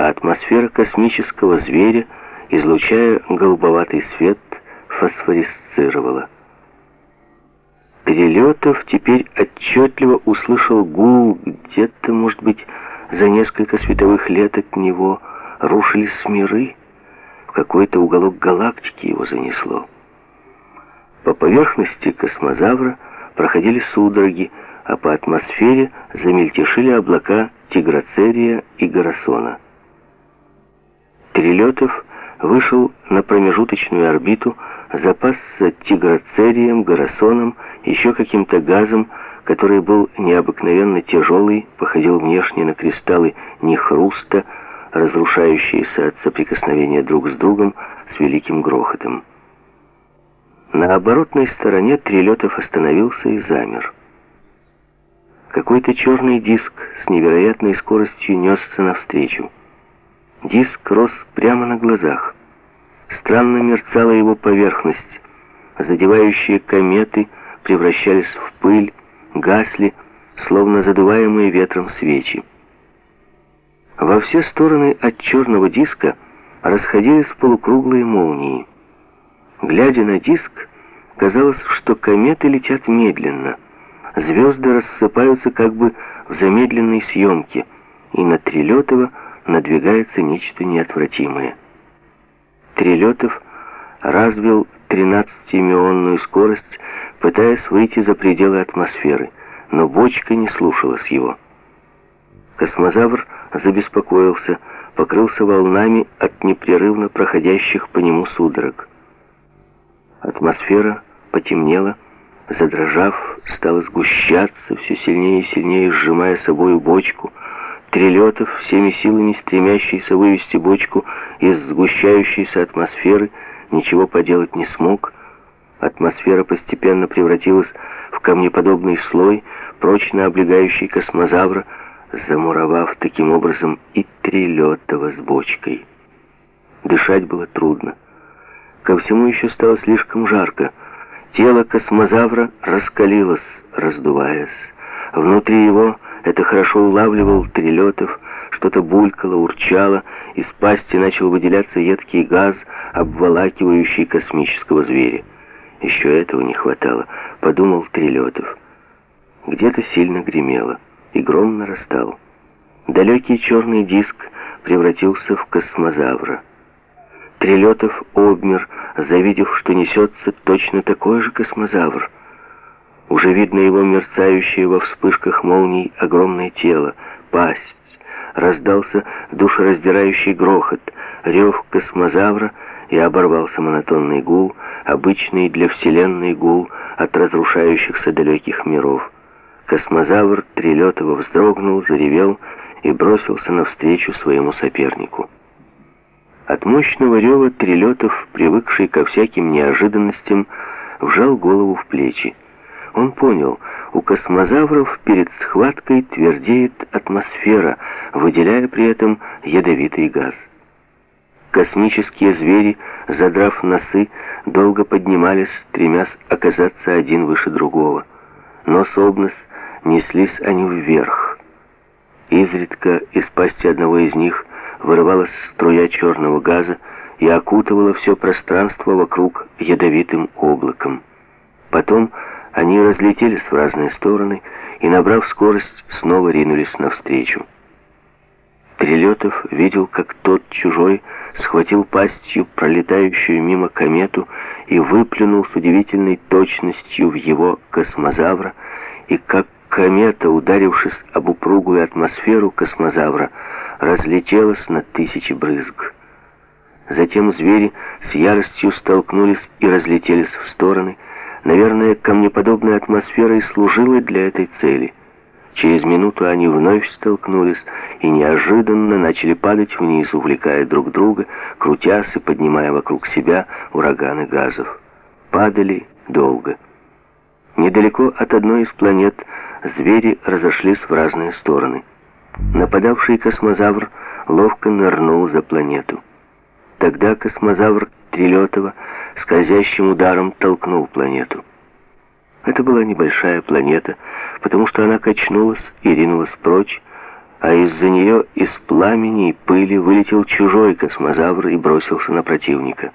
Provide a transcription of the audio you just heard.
а атмосфера космического зверя, излучая голубоватый свет, фосфорисцировала. Перелетов теперь отчетливо услышал гул где-то, может быть, за несколько световых лет от него рушились миры. В какой-то уголок галактики его занесло. По поверхности космозавра проходили судороги, а по атмосфере замельтешили облака Тигроцерия и Гарасона. Трилетов вышел на промежуточную орбиту, запасся Тигроцерием, Гарасоном, еще каким-то газом, который был необыкновенно тяжелый, походил внешне на кристаллы нехруста, разрушающиеся от соприкосновения друг с другом с великим грохотом. На оборотной стороне Трилетов остановился и замер. Какой-то черный диск с невероятной скоростью несся навстречу. Диск рос прямо на глазах. Странно мерцала его поверхность. Задевающие кометы превращались в пыль, гасли, словно задуваемые ветром свечи. Во все стороны от черного диска расходились полукруглые молнии. Глядя на диск, казалось, что кометы летят медленно. Звезды рассыпаются как бы в замедленной съемке, и на Трилетова надвигается нечто неотвратимое. Трилетов развил 13-миллионную скорость, пытаясь выйти за пределы атмосферы, но бочка не слушалась его. Космозавр забеспокоился, покрылся волнами от непрерывно проходящих по нему судорог. Атмосфера потемнела, задрожав, стала сгущаться, все сильнее и сильнее сжимая собою бочку. Трилетов, всеми силами стремящийся вывести бочку из сгущающейся атмосферы, ничего поделать не смог. Атмосфера постепенно превратилась в камнеподобный слой, прочно облегающий космозавра, замуровав таким образом и Трилетова с бочкой. Дышать было трудно. Ко всему еще стало слишком жарко. Тело космозавра раскалилось, раздуваясь. Внутри его это хорошо улавливал Трилетов, что-то булькало, урчало, из пасти начал выделяться едкий газ, обволакивающий космического зверя. Еще этого не хватало, подумал Трилетов. Где-то сильно гремело, и гром нарастал. Далекий черный диск превратился в космозавра. Трилетов обмер, завидев, что несется точно такой же космозавр. Уже видно его мерцающее во вспышках молний огромное тело, пасть. Раздался душераздирающий грохот, рев космозавра, и оборвался монотонный гул, обычный для Вселенной гул от разрушающихся далеких миров. Космозавр Трилетова вздрогнул, заревел и бросился навстречу своему сопернику. От мощного рева Трилетов, привыкший ко всяким неожиданностям, вжал голову в плечи. Он понял, у космозавров перед схваткой твердеет атмосфера, выделяя при этом ядовитый газ. Космические звери, задрав носы, долго поднимались, стремясь оказаться один выше другого. Но Обнос неслись они вверх. Изредка из пасти одного из них вырывалась струя черного газа и окутывала все пространство вокруг ядовитым облаком. Потом они разлетелись в разные стороны и, набрав скорость, снова ринулись навстречу. Трилетов видел, как тот чужой схватил пастью пролетающую мимо комету и выплюнул с удивительной точностью в его космозавра, и как комета, ударившись об упругую атмосферу космозавра, разлетелась на тысячи брызг. Затем звери с яростью столкнулись и разлетелись в стороны. Наверное, камнеподобная атмосфера и служила для этой цели. Через минуту они вновь столкнулись и неожиданно начали падать вниз, увлекая друг друга, крутясь и поднимая вокруг себя ураганы газов. Падали долго. Недалеко от одной из планет звери разошлись в разные стороны. Нападавший космозавр ловко нырнул за планету. Тогда космозавр Трилетова скользящим ударом толкнул планету. Это была небольшая планета, потому что она качнулась и ринулась прочь, а из-за нее из пламени и пыли вылетел чужой космозавр и бросился на противника.